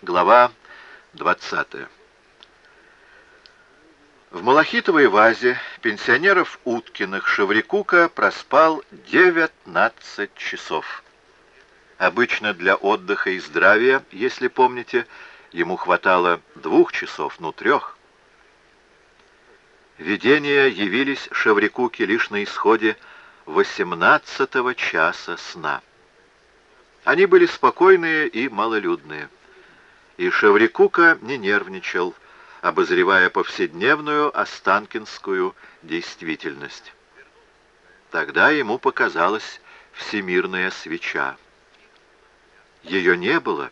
Глава 20. В малахитовой вазе пенсионеров Уткиных Шеврикука проспал 19 часов. Обычно для отдыха и здравия, если помните, ему хватало двух часов, ну трех. Видения явились Шеврикуке лишь на исходе 18 часа сна. Они были спокойные и малолюдные и Шеврикука не нервничал, обозревая повседневную останкинскую действительность. Тогда ему показалась всемирная свеча. Ее не было,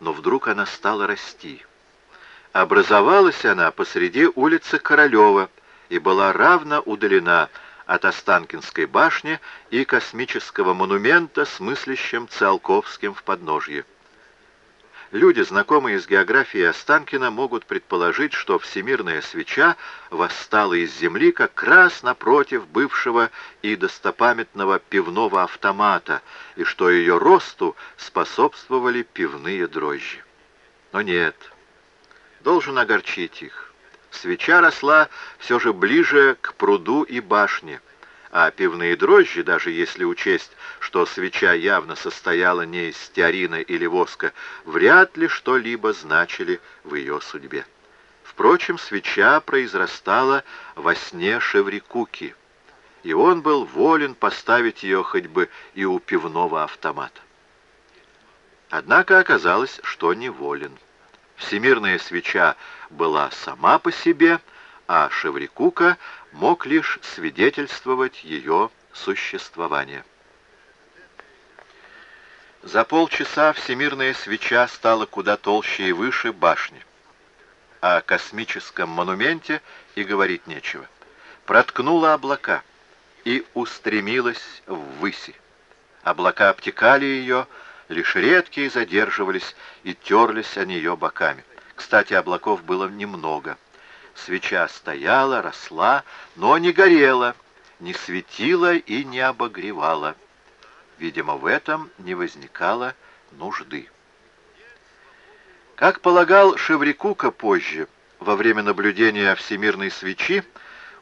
но вдруг она стала расти. Образовалась она посреди улицы Королева и была равно удалена от Останкинской башни и космического монумента с мыслящим Циолковским в подножье. Люди, знакомые с географией Останкина, могут предположить, что всемирная свеча восстала из земли как раз напротив бывшего и достопамятного пивного автомата, и что ее росту способствовали пивные дрожжи. Но нет, должен огорчить их. Свеча росла все же ближе к пруду и башне, а пивные дрожжи, даже если учесть, что свеча явно состояла не из стеарина или воска, вряд ли что-либо значили в ее судьбе. Впрочем, свеча произрастала во сне Шеврикуки, и он был волен поставить ее хоть бы и у пивного автомата. Однако оказалось, что не волен. Всемирная свеча была сама по себе, а Шеврикука мог лишь свидетельствовать ее существование. За полчаса всемирная свеча стала куда толще и выше башни. О космическом монументе и говорить нечего. Проткнула облака и устремилась ввыси. Облака обтекали ее, лишь редкие задерживались и терлись о нее боками. Кстати, облаков было немного — Свеча стояла, росла, но не горела, не светила и не обогревала. Видимо, в этом не возникало нужды. Как полагал Шеврикука позже, во время наблюдения всемирной свечи,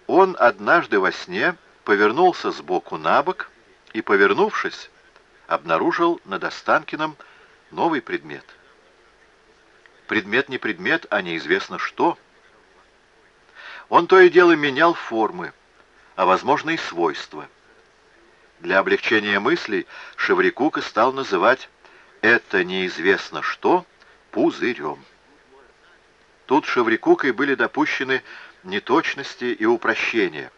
он однажды во сне повернулся сбоку на бок и, повернувшись, обнаружил над Останкиным новый предмет. Предмет не предмет, а неизвестно что — он то и дело менял формы, а, возможно, и свойства. Для облегчения мыслей Шеврикука стал называть это неизвестно что пузырем. Тут Шеврикукой были допущены неточности и упрощения.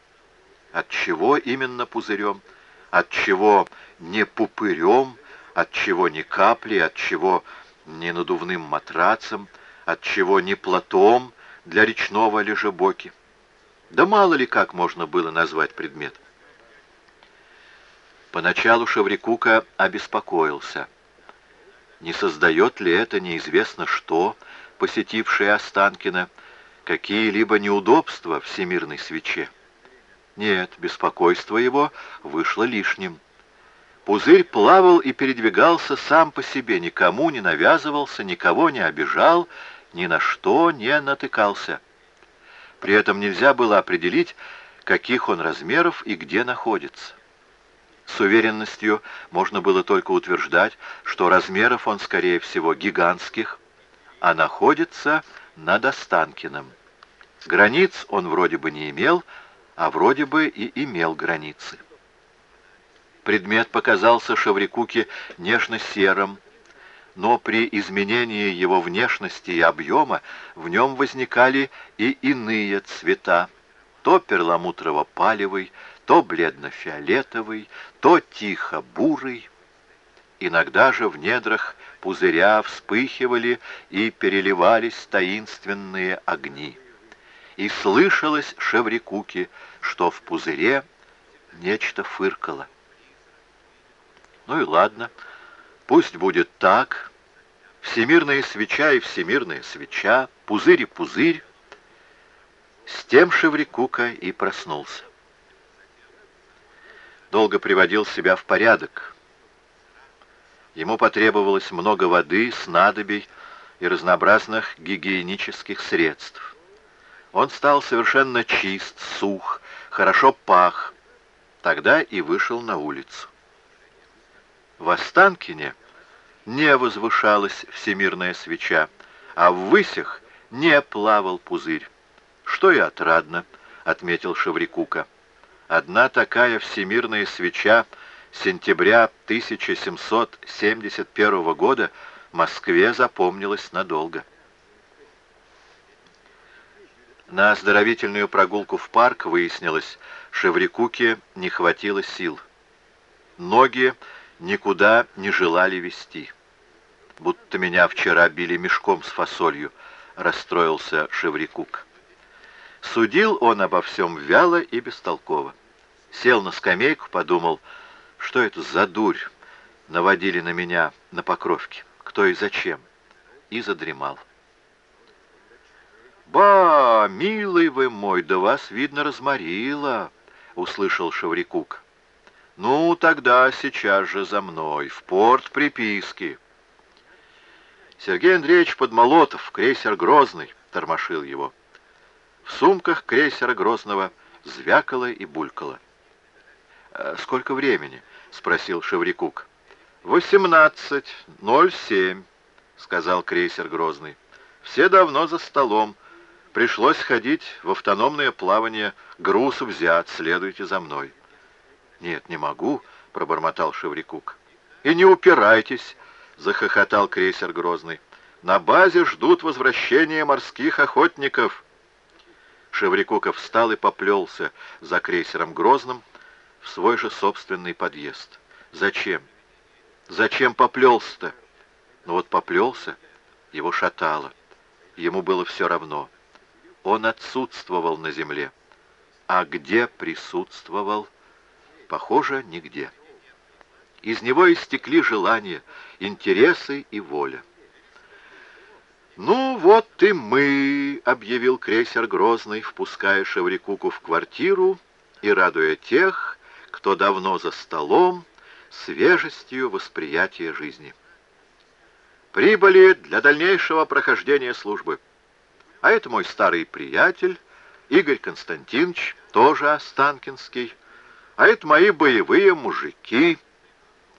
От чего именно пузырем? От чего не пупырем? От чего не капли? От чего не надувным матрацем? От чего не платом для речного лежебоки? Да мало ли как можно было назвать предмет. Поначалу Шеврикука обеспокоился. Не создает ли это неизвестно что, посетившее Останкина, какие-либо неудобства всемирной свече? Нет, беспокойство его вышло лишним. Пузырь плавал и передвигался сам по себе, никому не навязывался, никого не обижал, ни на что не натыкался. При этом нельзя было определить, каких он размеров и где находится. С уверенностью можно было только утверждать, что размеров он, скорее всего, гигантских, а находится над Останкиным. Границ он вроде бы не имел, а вроде бы и имел границы. Предмет показался Шаврикуке нежно-серым, но при изменении его внешности и объема в нем возникали и иные цвета, то перламутрово-палевый, то бледно-фиолетовый, то тихо-бурый. Иногда же в недрах пузыря вспыхивали и переливались таинственные огни. И слышалось Шеврикуке, что в пузыре нечто фыркало. Ну и ладно, — Пусть будет так. Всемирная свеча и всемирная свеча, пузырь и пузырь. С тем Шеврикука и проснулся. Долго приводил себя в порядок. Ему потребовалось много воды, снадобий и разнообразных гигиенических средств. Он стал совершенно чист, сух, хорошо пах. Тогда и вышел на улицу. В Останкине не возвышалась всемирная свеча, а в высях не плавал пузырь. Что и отрадно, отметил Шеврикука. Одна такая всемирная свеча сентября 1771 года Москве запомнилась надолго. На оздоровительную прогулку в парк выяснилось, Шеврикуке не хватило сил. Ноги никуда не желали вести. Будто меня вчера били мешком с фасолью, расстроился Шеврикук. Судил он обо всем вяло и бестолково. Сел на скамейку, подумал, что это за дурь наводили на меня на покровке, кто и зачем, и задремал. «Ба, милый вы мой, да вас, видно, разморило!» — услышал Шаврикук. «Ну, тогда сейчас же за мной, в порт приписки». Сергей Андреевич Подмолотов, крейсер «Грозный», тормошил его. В сумках крейсера «Грозного» звякало и булькало. «Э, «Сколько времени?» — спросил Шеврикук. «Восемнадцать, ноль семь», — сказал крейсер «Грозный». «Все давно за столом. Пришлось ходить в автономное плавание. Груз взят, следуйте за мной». «Нет, не могу», — пробормотал Шеврикук. «И не упирайтесь», — захохотал крейсер «Грозный». «На базе ждут возвращения морских охотников». Шеврикуков встал и поплелся за крейсером «Грозным» в свой же собственный подъезд. Зачем? Зачем поплелся-то? Ну вот поплелся, его шатало. Ему было все равно. Он отсутствовал на земле. А где присутствовал? Похоже, нигде. Из него истекли желания, интересы и воля. «Ну вот и мы», — объявил крейсер Грозный, впуская Шеврикуку в квартиру и радуя тех, кто давно за столом, свежестью восприятия жизни. Прибыли для дальнейшего прохождения службы. А это мой старый приятель, Игорь Константинович, тоже Останкинский. А это мои боевые мужики.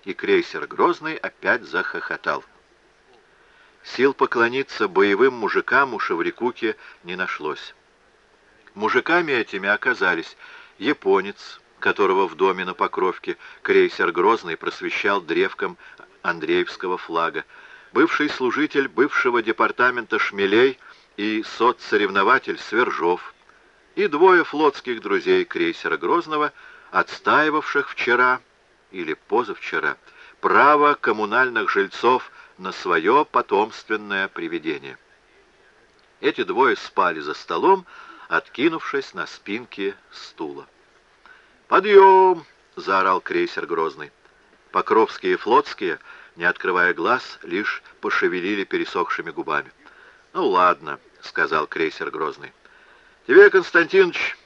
И крейсер Грозный опять захохотал. Сил поклониться боевым мужикам у Шеврикуки не нашлось. Мужиками этими оказались японец, которого в доме на Покровке крейсер Грозный просвещал древком Андреевского флага, бывший служитель бывшего департамента Шмелей и соцсоревнователь Свержов, и двое флотских друзей крейсера Грозного, отстаивавших вчера или позавчера право коммунальных жильцов на свое потомственное привидение. Эти двое спали за столом, откинувшись на спинке стула. «Подъем!» — заорал крейсер Грозный. Покровские и флотские, не открывая глаз, лишь пошевелили пересохшими губами. «Ну ладно», — сказал крейсер Грозный. «Тебе, Константинович,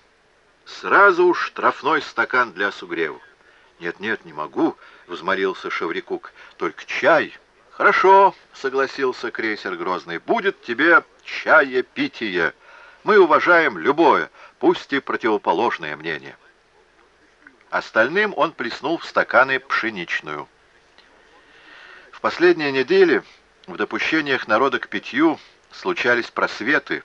сразу штрафной стакан для сугреву». «Нет-нет, не могу», — взмолился Шеврикук. «Только чай». «Хорошо», — согласился крейсер Грозный. «Будет тебе чае-питие. Мы уважаем любое, пусть и противоположное мнение». Остальным он плеснул в стаканы пшеничную. В последние недели в допущениях народа к питью случались просветы,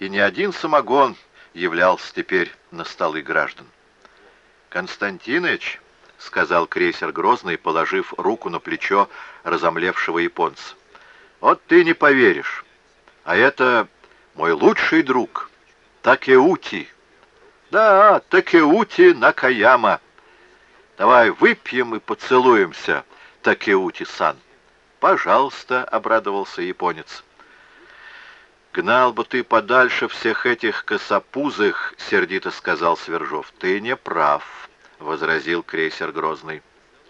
и ни один самогон являлся теперь на столы граждан. «Константиныч», — сказал крейсер Грозный, положив руку на плечо разомлевшего японца, — «вот ты не поверишь, а это мой лучший друг, Такеути». Да, Такеути Накаяма. Давай выпьем и поцелуемся, Такеути-сан. Пожалуйста, обрадовался японец. «Гнал бы ты подальше всех этих косопузых», — сердито сказал Свержов. «Ты не прав», — возразил крейсер Грозный.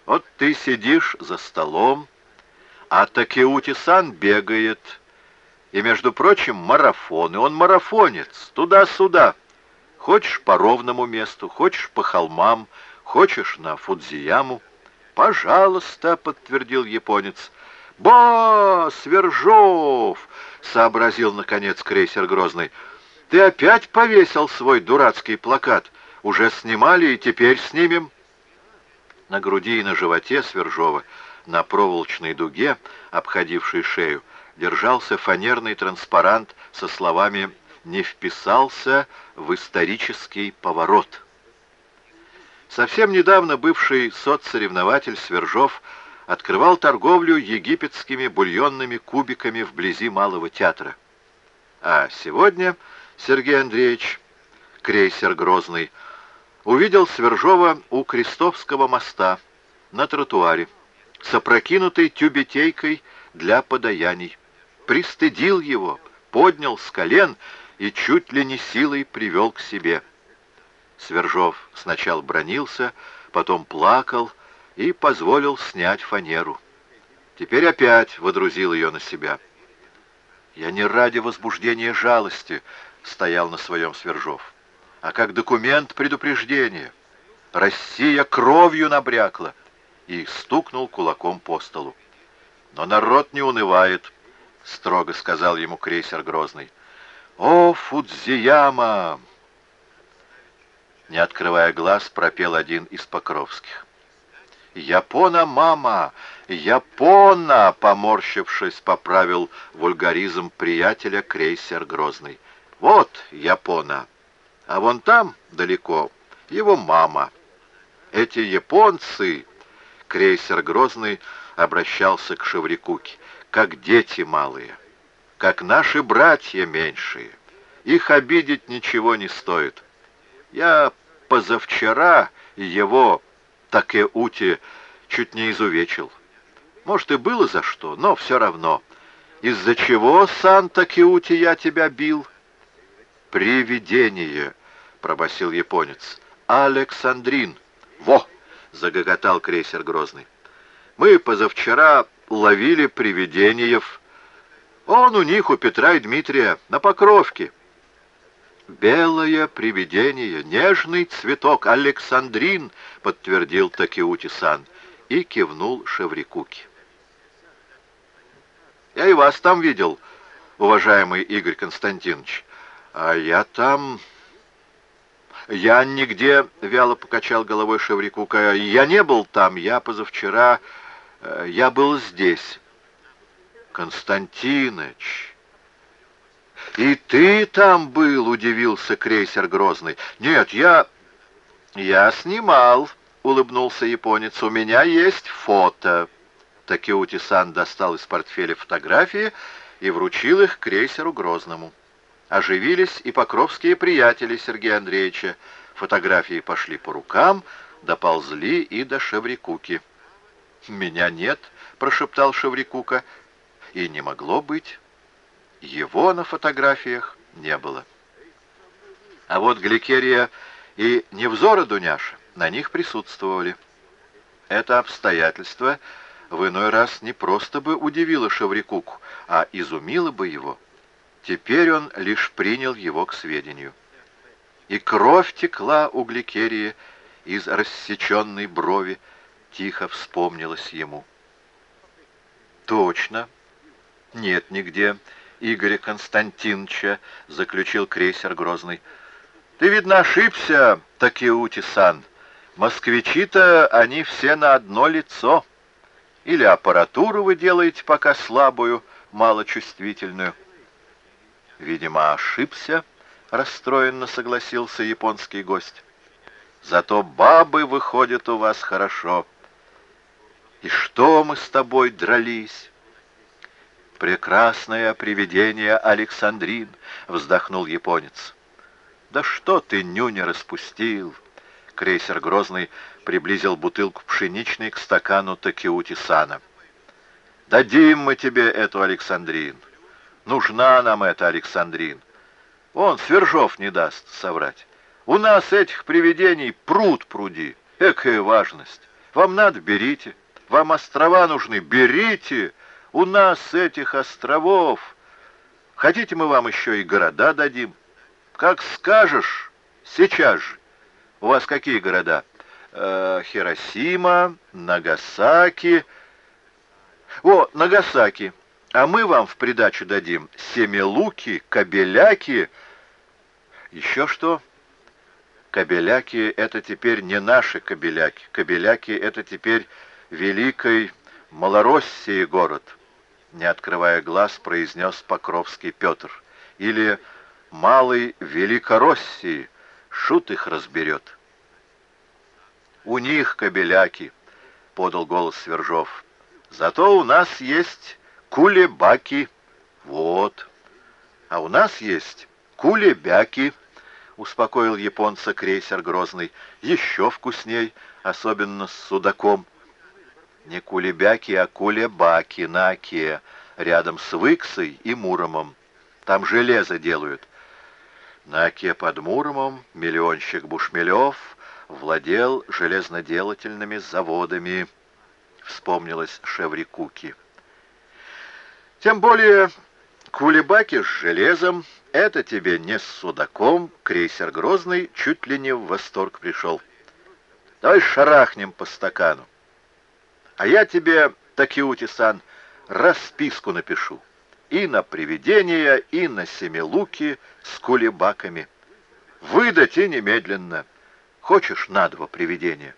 «Вот ты сидишь за столом, а Такеути-сан бегает. И, между прочим, марафон, и он марафонец, туда-сюда». Хочешь по ровному месту, хочешь по холмам, хочешь на Фудзияму. «Пожалуйста», — подтвердил японец, — «Ба, Свержов!» — сообразил, наконец, крейсер Грозный. «Ты опять повесил свой дурацкий плакат. Уже снимали и теперь снимем». На груди и на животе Свержова, на проволочной дуге, обходившей шею, держался фанерный транспарант со словами «Не вписался в исторический поворот». Совсем недавно бывший соцсоревнователь Свержов открывал торговлю египетскими бульонными кубиками вблизи Малого театра. А сегодня Сергей Андреевич, крейсер Грозный, увидел Свержова у Крестовского моста на тротуаре с опрокинутой тюбетейкой для подаяний. Пристыдил его, поднял с колен и чуть ли не силой привел к себе. Свержов сначала бронился, потом плакал, и позволил снять фанеру. Теперь опять водрузил ее на себя. Я не ради возбуждения жалости стоял на своем Свержов, а как документ предупреждения. Россия кровью набрякла и стукнул кулаком по столу. Но народ не унывает, строго сказал ему крейсер Грозный. О, Фудзияма! Не открывая глаз, пропел один из Покровских. «Япона, мама! Япона!» — поморщившись, поправил вульгаризм приятеля крейсер Грозный. «Вот Япона! А вон там, далеко, его мама. Эти японцы...» — крейсер Грозный обращался к Шеврикуке. «Как дети малые, как наши братья меньшие. Их обидеть ничего не стоит. Я позавчера его Такеути чуть не изувечил. Может, и было за что, но все равно. Из-за чего, Сан Такеути, я тебя бил? Привидение, пробасил японец. Александрин. Во! Загоготал крейсер Грозный. Мы позавчера ловили привидениев. Он у них, у Петра и Дмитрия, на Покровке. «Белое привидение, нежный цветок, Александрин!» — подтвердил Такиути-сан и кивнул Шеврикуке. «Я и вас там видел, уважаемый Игорь Константинович. А я там...» «Я нигде...» — вяло покачал головой Шеврикука. «Я не был там, я позавчера... Э, я был здесь». «Константиныч...» «И ты там был?» — удивился крейсер Грозный. «Нет, я...» «Я снимал», — улыбнулся японец. «У меня есть фото». Такеути-сан достал из портфеля фотографии и вручил их крейсеру Грозному. Оживились и покровские приятели Сергея Андреевича. Фотографии пошли по рукам, доползли и до Шеврикуки. «Меня нет», — прошептал Шеврикука, — «и не могло быть». Его на фотографиях не было. А вот Гликерия и Невзора Дуняша на них присутствовали. Это обстоятельство в иной раз не просто бы удивило Шаврикуку, а изумило бы его. Теперь он лишь принял его к сведению. И кровь текла у Гликерии из рассеченной брови, тихо вспомнилось ему. Точно, нет нигде Игоря Константиновича, заключил крейсер Грозный. Ты, видно, ошибся, Такеути-сан. Москвичи-то они все на одно лицо. Или аппаратуру вы делаете пока слабую, малочувствительную. Видимо, ошибся, расстроенно согласился японский гость. Зато бабы выходят у вас хорошо. И что мы с тобой дрались? «Прекрасное привидение, Александрин!» — вздохнул японец. «Да что ты, нюня, распустил!» Крейсер Грозный приблизил бутылку пшеничной к стакану Такиути-сана. «Дадим мы тебе эту, Александрин! Нужна нам эта, Александрин! Он, Свержов, не даст соврать. У нас этих привидений пруд пруди. Экая важность! Вам надо, берите! Вам острова нужны, берите!» У нас этих островов. Хотите, мы вам еще и города дадим? Как скажешь, сейчас же. У вас какие города? Э, Хиросима, Нагасаки. О, Нагасаки, а мы вам в придачу дадим семилуки, кабеляки. Еще что? Кабеляки — это теперь не наши кабеляки. Кабеляки — это теперь великой Малороссии город, не открывая глаз, произнес Покровский Петр. Или Малой Великороссии, шут их разберет. У них кабеляки, подал голос Свержов. Зато у нас есть кулебаки. Вот. А у нас есть кулебяки. — успокоил японца крейсер Грозный. «Еще вкусней, особенно с судаком». Не кулебяки, а кулебаки на оке, рядом с Выксой и Муромом. Там железо делают. На оке под Муромом миллионщик Бушмелев владел железноделательными заводами, вспомнилось Шеврикуки. Тем более кулебаки с железом это тебе не с судаком, крейсер Грозный чуть ли не в восторг пришел. Давай шарахнем по стакану. А я тебе, Такиути-сан, расписку напишу. И на привидения, и на семилуки с кулебаками. Выдать и немедленно. Хочешь на два привидения?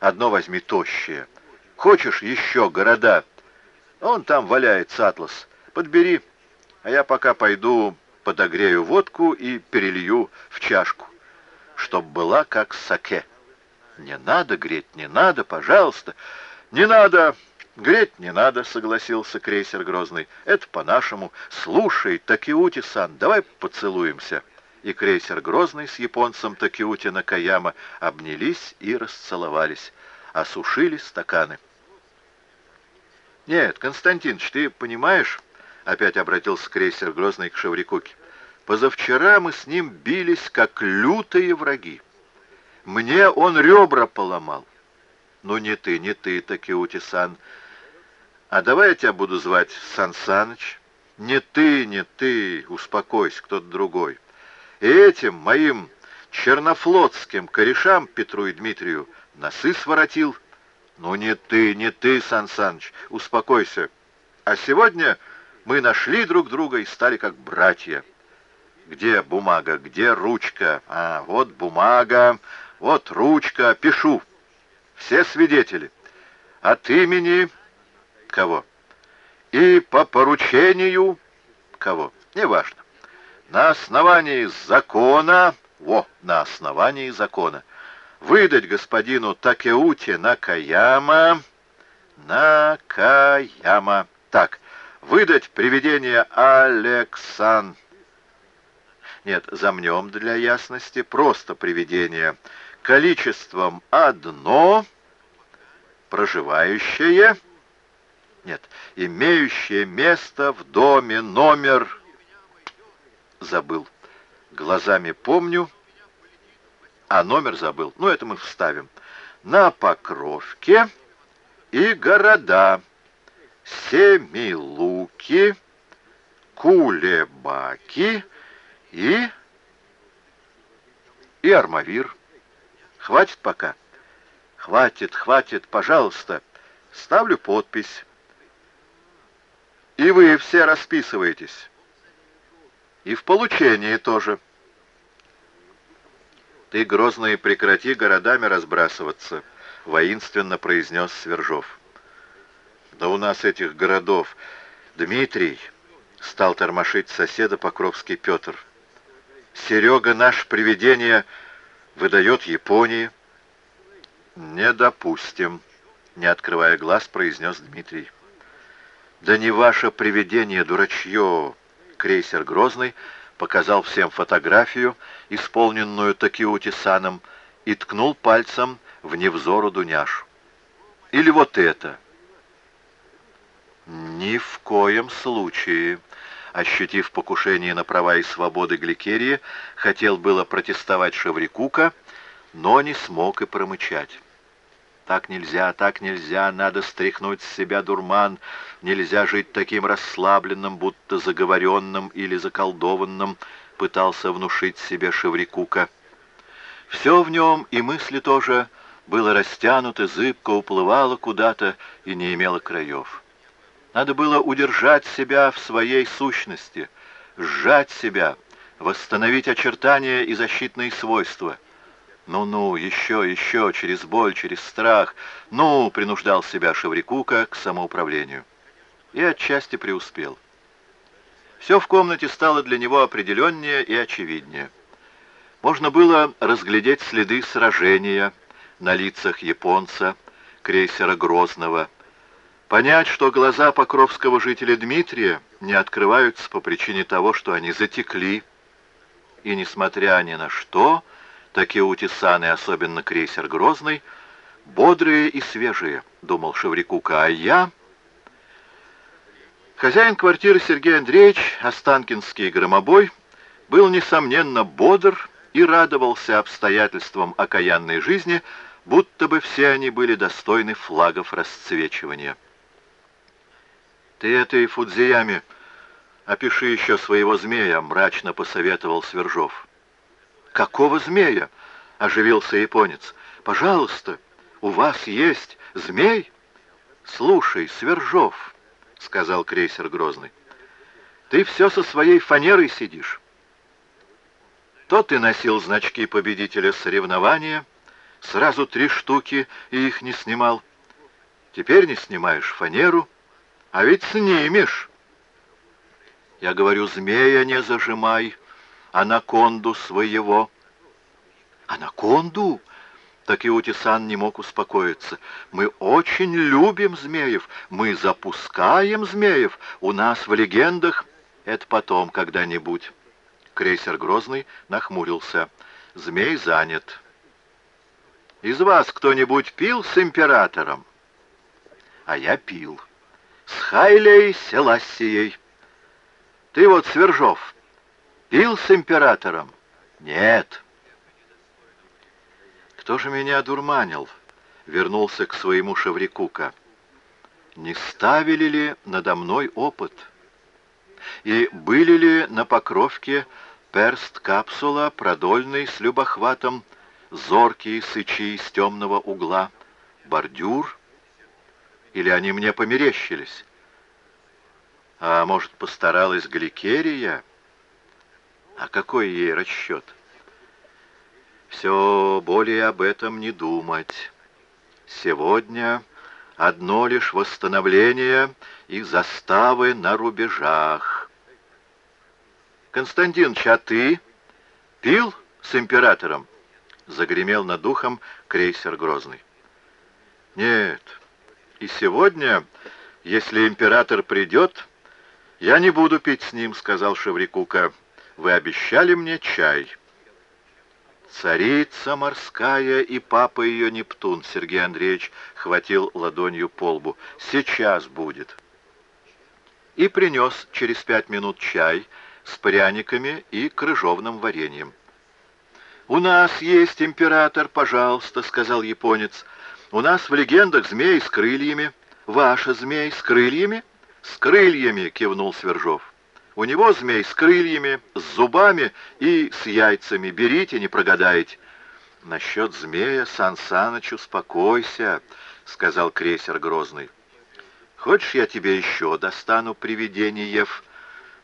Одно возьми тощее. Хочешь еще города? Он там валяется, атлас. Подбери. А я пока пойду подогрею водку и перелью в чашку, чтоб была как саке. Не надо греть, не надо, пожалуйста. Не надо, греть не надо, согласился крейсер Грозный. Это по-нашему. Слушай, Такиути-сан, давай поцелуемся. И крейсер Грозный с японцем Такиути Накаяма обнялись и расцеловались, осушили стаканы. Нет, Константинович, ты понимаешь, Опять обратился крейсер Грозный к Шеврикуке. Позавчера мы с ним бились, как лютые враги. Мне он ребра поломал. Ну, не ты, не ты, Такиути-сан. А давай я тебя буду звать Сан Саныч. Не ты, не ты, успокойся, кто-то другой. И этим моим чернофлотским корешам Петру и Дмитрию носы своротил. Ну, не ты, не ты, Сан Саныч, успокойся. А сегодня мы нашли друг друга и стали как братья. Где бумага, где ручка? А, вот бумага, вот ручка, пишу. Все свидетели. От имени кого? И по поручению кого? Неважно. На основании закона, во, на основании закона, выдать господину Такеуте Накаяма, Накаяма. Так, выдать привидение Алексан. Нет, замнем для ясности, просто привидение. Количеством одно, проживающее, нет, имеющее место в доме, номер, забыл, глазами помню, а номер забыл, ну это мы вставим, на Покровке и города, Семилуки, Кулебаки и... и Армавир. Хватит пока? Хватит, хватит, пожалуйста. Ставлю подпись. И вы все расписываетесь. И в получении тоже. Ты, Грозный, прекрати городами разбрасываться, воинственно произнес Свержов. Да у нас этих городов. Дмитрий, стал тормошить соседа Покровский Петр. Серега наш привидение выдает Японии. Не допустим, не открывая глаз, произнес Дмитрий. Да не ваше привидение, дурачье! Крейсер Грозный показал всем фотографию, исполненную Такиути-саном, и ткнул пальцем в невзору Дуняшу. Или вот это — «Ни в коем случае!» Ощутив покушение на права и свободы Гликерии, хотел было протестовать Шеврикука, но не смог и промычать. Так нельзя, так нельзя, надо стряхнуть с себя дурман, нельзя жить таким расслабленным, будто заговоренным или заколдованным, пытался внушить себе Шеврикука. Все в нем, и мысли тоже, было растянуто, зыбко уплывало куда-то и не имело краев. Надо было удержать себя в своей сущности, сжать себя, восстановить очертания и защитные свойства. Ну-ну, еще, еще, через боль, через страх. Ну, принуждал себя Шеврикука к самоуправлению. И отчасти преуспел. Все в комнате стало для него определеннее и очевиднее. Можно было разглядеть следы сражения на лицах японца, крейсера Грозного, понять, что глаза покровского жителя Дмитрия не открываются по причине того, что они затекли, и, несмотря ни на что, такие утесаны, особенно крейсер Грозный, бодрые и свежие, думал Шеврикука, а я... Хозяин квартиры Сергей Андреевич, Останкинский громобой, был, несомненно, бодр и радовался обстоятельствам окаянной жизни, будто бы все они были достойны флагов расцвечивания. «Ты этой Фудзияме опиши еще своего змея», — мрачно посоветовал Свержов. «Какого змея?» — оживился японец. «Пожалуйста, у вас есть змей?» «Слушай, Свержов», — сказал крейсер Грозный, — «ты все со своей фанерой сидишь. То ты носил значки победителя соревнования, сразу три штуки и их не снимал. Теперь не снимаешь фанеру, а ведь снимешь». Я говорю, змея не зажимай, анаконду своего. Анаконду? Так и Утисан не мог успокоиться. Мы очень любим змеев, мы запускаем змеев. У нас в легендах это потом когда-нибудь. Крейсер Грозный нахмурился. Змей занят. Из вас кто-нибудь пил с императором? А я пил. С Хайлей Селассией. Ты вот, Свержов, пил с императором? Нет. Кто же меня одурманил? Вернулся к своему Шеврикука. Не ставили ли надо мной опыт? И были ли на покровке перст капсула, продольный с любохватом, зоркие сычи из темного угла, бордюр? Или они мне померещились? А может, постаралась Гликерия? А какой ей расчет? Все более об этом не думать. Сегодня одно лишь восстановление и заставы на рубежах. Константинович, а ты пил с императором? Загремел над духом крейсер Грозный. Нет, и сегодня, если император придет, «Я не буду пить с ним», — сказал Шеврикука. «Вы обещали мне чай». «Царица морская и папа ее Нептун», — Сергей Андреевич хватил ладонью по лбу. «Сейчас будет». И принес через пять минут чай с пряниками и крыжовным вареньем. «У нас есть император, пожалуйста», — сказал японец. «У нас в легендах змей с крыльями. Ваша змей с крыльями?» «С крыльями!» — кивнул Свержов. «У него змей с крыльями, с зубами и с яйцами. Берите, не прогадаете». «Насчет змея, Сан Саныч, успокойся», — сказал крейсер Грозный. «Хочешь, я тебе еще достану привидениев?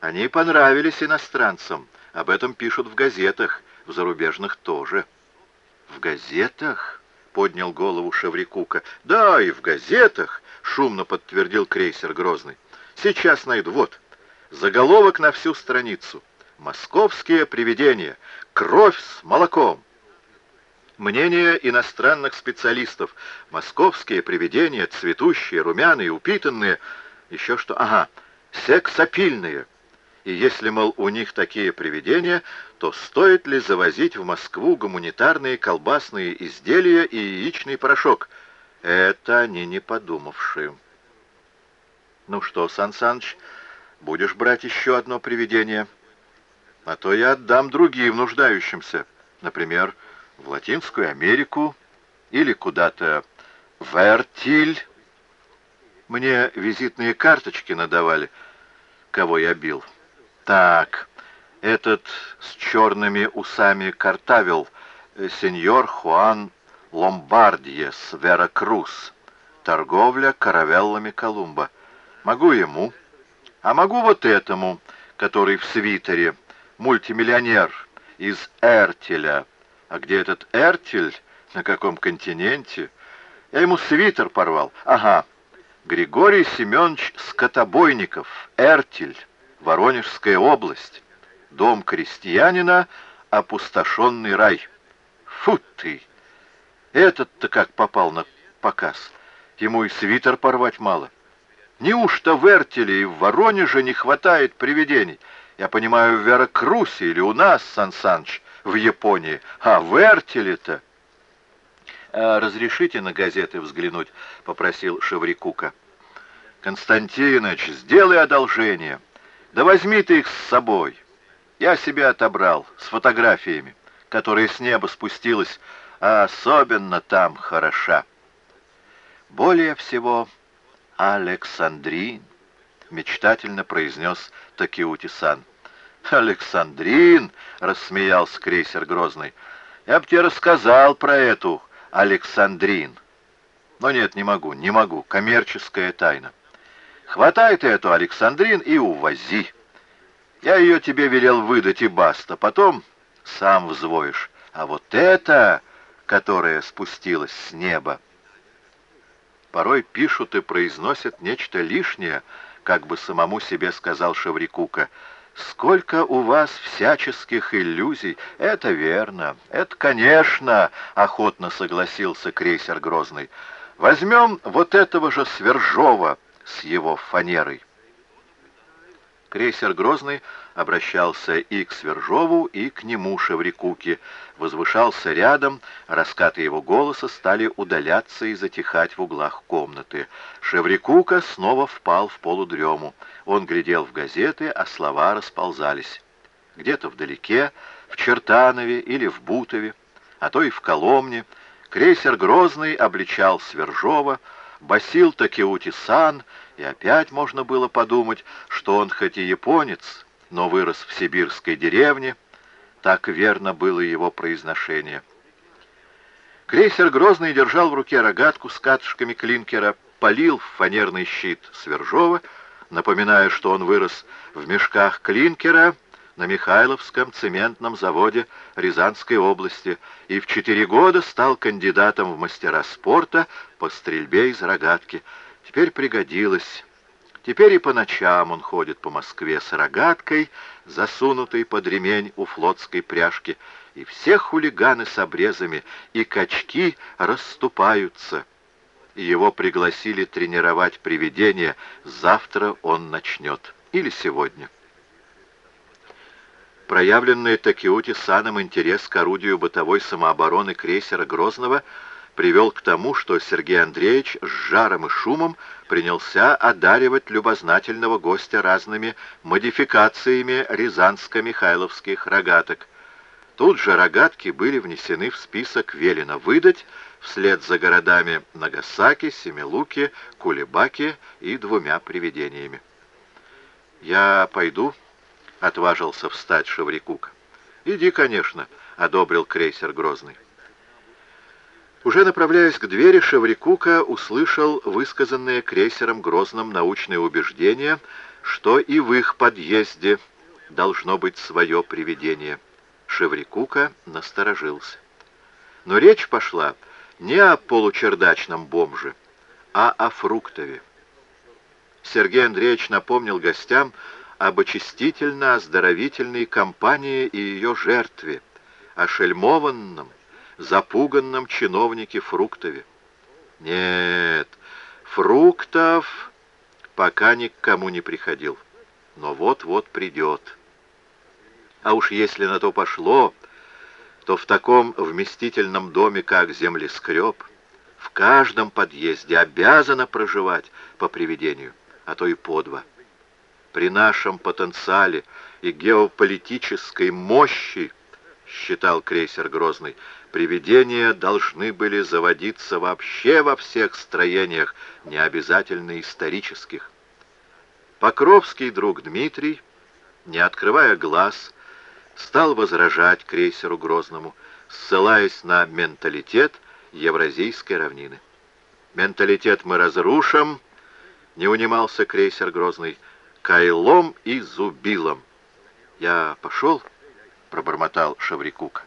Они понравились иностранцам. Об этом пишут в газетах, в зарубежных тоже». «В газетах?» — поднял голову Шеврикука. «Да, и в газетах», — шумно подтвердил крейсер Грозный. Сейчас найду. Вот. Заголовок на всю страницу. Московские привидения. Кровь с молоком. Мнение иностранных специалистов. Московские привидения, цветущие, румяные, упитанные. Еще что? Ага, сексапильные. И если, мол, у них такие привидения, то стоит ли завозить в Москву гуманитарные колбасные изделия и яичный порошок? Это они не подумавшие. «Ну что, Сан Саныч, будешь брать еще одно привидение? А то я отдам другим нуждающимся, например, в Латинскую Америку или куда-то в Эртиль. Мне визитные карточки надавали, кого я бил. Так, этот с черными усами картавил, э, сеньор Хуан Ломбардьес, Веракрус. Торговля каравеллами Колумба. Могу ему, а могу вот этому, который в свитере, мультимиллионер из Эртеля. А где этот Эртель? На каком континенте? Я ему свитер порвал. Ага, Григорий Семенович Скотобойников, Эртель, Воронежская область. Дом крестьянина, опустошенный рай. Фу ты! Этот-то как попал на показ. Ему и свитер порвать мало. Неужто в Эртеле и в Воронеже не хватает привидений? Я понимаю, в Веракрусе или у нас, Сан Саныч, в Японии. А в Эртеле-то... «А «Разрешите на газеты взглянуть?» — попросил Шеврикука. «Константиныч, сделай одолжение. Да возьми ты их с собой. Я себя отобрал, с фотографиями, которые с неба спустилась, а особенно там хороша. Более всего, Александрин, мечтательно произнес Такиути-сан. Александрин, рассмеялся крейсер Грозный, я бы тебе рассказал про эту Александрин. Но нет, не могу, не могу, коммерческая тайна. Хватай ты эту Александрин и увози. Я ее тебе велел выдать и баста, потом сам взвоишь. А вот это, которая спустилась с неба, порой пишут и произносят нечто лишнее, как бы самому себе сказал Шеврикука. «Сколько у вас всяческих иллюзий!» «Это верно, это, конечно!» — охотно согласился крейсер Грозный. «Возьмем вот этого же Свержова с его фанерой». Крейсер Грозный обращался и к Свержову, и к нему Шеврикуке, возвышался рядом, раскаты его голоса стали удаляться и затихать в углах комнаты. Шеврикука снова впал в полудрему. Он глядел в газеты, а слова расползались. Где-то вдалеке, в Чертанове или в Бутове, а то и в Коломне, крейсер Грозный обличал Свержова, басил Такеути-сан, и опять можно было подумать, что он хоть и японец, но вырос в сибирской деревне, так верно было его произношение. Крейсер Грозный держал в руке рогатку с катышками клинкера, полил в фанерный щит Свержова, напоминая, что он вырос в мешках клинкера на Михайловском цементном заводе Рязанской области и в четыре года стал кандидатом в мастера спорта по стрельбе из рогатки. Теперь пригодилось. Теперь и по ночам он ходит по Москве с рогаткой, засунутой под ремень у флотской пряжки, и все хулиганы с обрезами и качки расступаются. Его пригласили тренировать привидения, завтра он начнет, или сегодня. Проявленный Такиути Саном интерес к орудию бытовой самообороны крейсера Грозного привел к тому, что Сергей Андреевич с жаром и шумом принялся одаривать любознательного гостя разными модификациями рязанско-михайловских рогаток. Тут же рогатки были внесены в список велено выдать вслед за городами Нагасаки, Семилуки, Кулебаки и двумя привидениями. «Я пойду», — отважился встать Шеврикук. «Иди, конечно», — одобрил крейсер Грозный. Уже направляясь к двери, Шеврикука услышал высказанное крейсером Грозным научное убеждение, что и в их подъезде должно быть свое привидение. Шеврикука насторожился. Но речь пошла не о получердачном бомже, а о Фруктове. Сергей Андреевич напомнил гостям об очистительно-оздоровительной кампании и ее жертве, о шельмованном, запуганном чиновнике Фруктове. Нет, Фруктов пока ни к кому не приходил, но вот-вот придет. А уж если на то пошло, то в таком вместительном доме, как землескреб, в каждом подъезде обязано проживать по привидению, а то и по два при нашем потенциале и геополитической мощи, считал крейсер Грозный, привидения должны были заводиться вообще во всех строениях, не обязательно исторических. Покровский друг Дмитрий, не открывая глаз, стал возражать крейсеру Грозному, ссылаясь на менталитет Евразийской равнины. Менталитет мы разрушим, Не унимался крейсер Грозный. «Кайлом и зубилом!» «Я пошел?» — пробормотал Шаврикук.